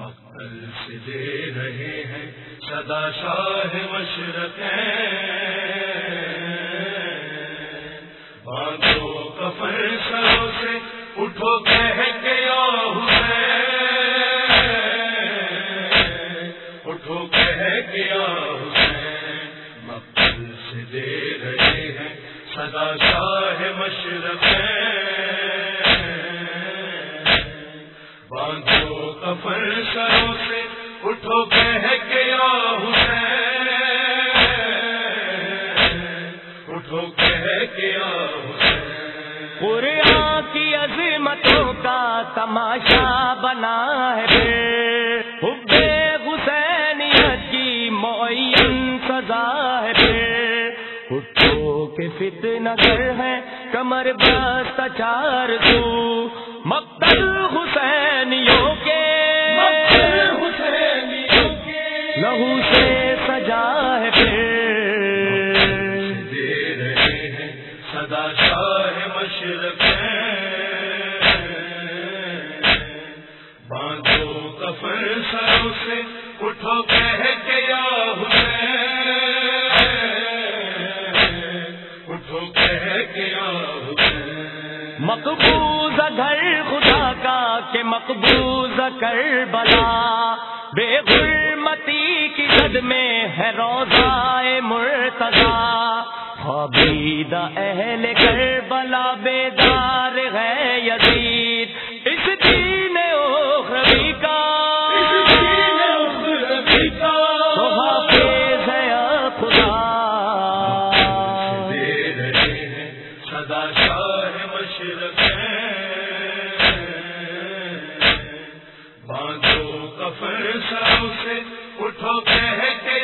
مقتل سے دے رہے ہیں سدا شاہ مشرق باندھو کفر سروں سے، اٹھو کہہ کے حسین۔ اٹھو کہہ کے حسین مقتل سے دے رہے ہیں سدا شاہ مشرق باندھو کفر سروں سے اٹھو کہہ کے حسین۔ اٹھو کہہ کے حسین۔ قرآن کی عظمتوں کا تماشا بنا ہے پھر کی معین سزا ہے اٹھو کے فتنہ گر ہے، کمر بست چار سو شاہ مشرق باندھو کفر سروں سے، اٹھو کہہ کے یا حسین۔ اٹھو کہہ کے یا حسین۔ مقبوض گھر خدا کا، کہ مقبوض کر بلا۔ بے غرمتی کی زد میں ہے روزائے مرتضا حبید اہل کر بلا بیدار ہے یزید اس دین اخروی کا۔ تو حافظ ہے خدا۔ دے رہے ہیں سدا شاہ مشرق باندھو کفر سے اٹھو کہہ کے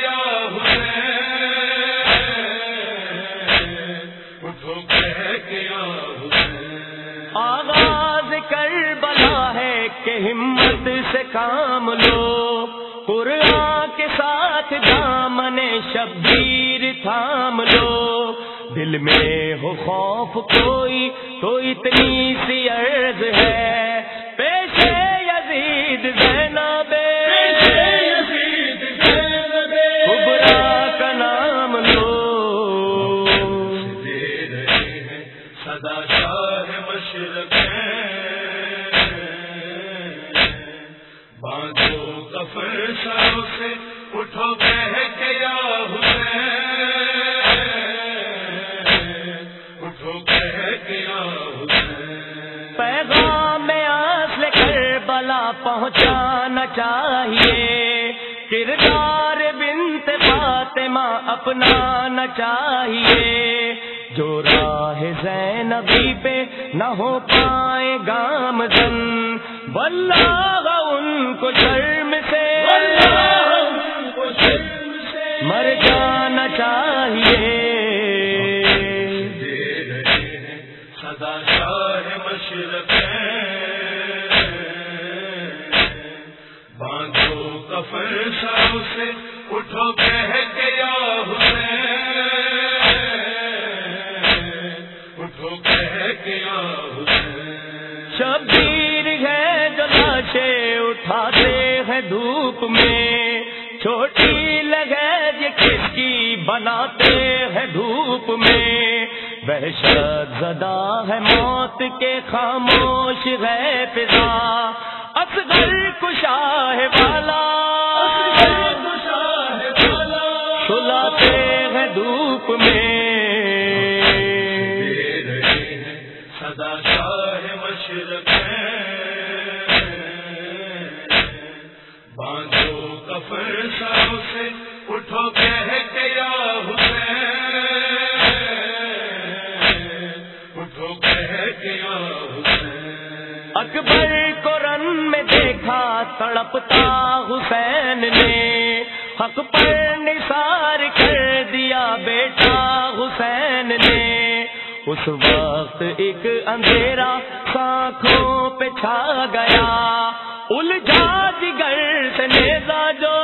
ہمت سے کام لو۔ قرآن کے ساتھ دامن شبیر تھام لو۔ دل میں ہو خوف کوئی تو اتنی سی عرض ہے۔ پیشے یزید زینب۔ کبرا کا نام لو۔ دے رہے ہیں سدا شاہ مشرق۔ سے اٹھو کے یا حسین۔ اٹھو کے یا حسین۔ پیغام آس لے کر بلا پہنچانا چاہیے۔ کردار بنت فاطمہ اپنانا چاہیے۔ جو راہ زینبی پہ نہ ہو پائے گام زن واللہ ان کو شرم سے مر جانا چاہیے۔ سدا شاہ مشرق باندھو کفر سروں سے اٹھو کہہ کے یا حسین۔ اٹھو کہہ کے یا ہیں دھوپ میں۔ چھوٹی لگے یہ کس کی بناتے ہیں دھوپ میں۔ وحشت زدہ ہے موت کے خاموش ہے فضا۔ اصغر کشا ہے والا سلاتے ہیں دھوپ میں۔ سے اٹھو یا حسین۔ اٹھو یا حسین۔ اکبر کو رن میں دیکھا تڑپتا حسین نے۔ حق پر نثار کر دیا بیٹا حسین نے۔ اس وقت ایک اندھیرا سانکھوں پہ چھا گیا۔ الجھا جگر سے نیزا جو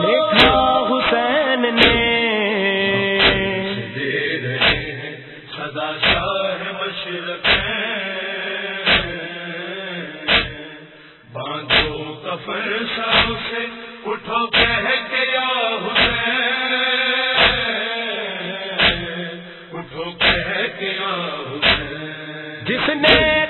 دیکھا حسین نے باندھو کفر سب سے اٹھو کہہ گیا حسین اٹھو کہہ گیا حسین جس نے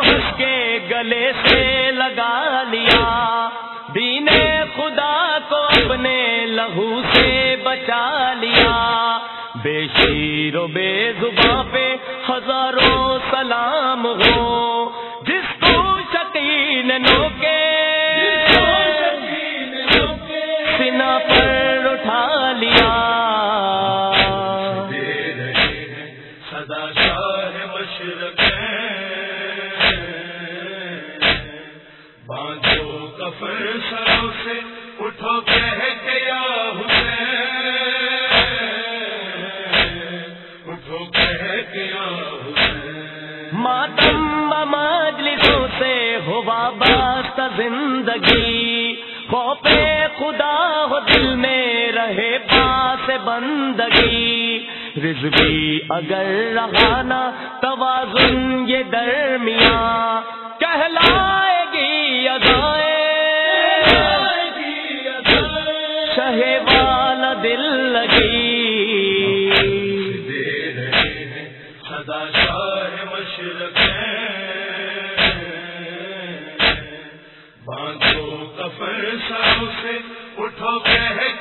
قضا کو کے گلے سے لگا لیا۔ دین خدا کو اپنے لہو سے بچا لیا۔ بے شیر و بے زباں پہ ہزاروں سلام ہو۔ جس کو شکین نو کے سنا پر اٹھا لیا۔ سدا شاہ مشرق کفر سروں سے اٹھو کہہ کے یا حسین۔ اٹھو کہہ کے یا حسین۔ ماتم مجلسوں سے ہوا باست زندگی۔ خوف خدا ہو دل میں رہے پاس بندگی۔ رضوی اگر رہانا توازن یہ درمیاں۔ کہلائے گی ادائے والا دل لگی۔ سدا شاہ مشرق باندھو کفر سے اٹھو کہہ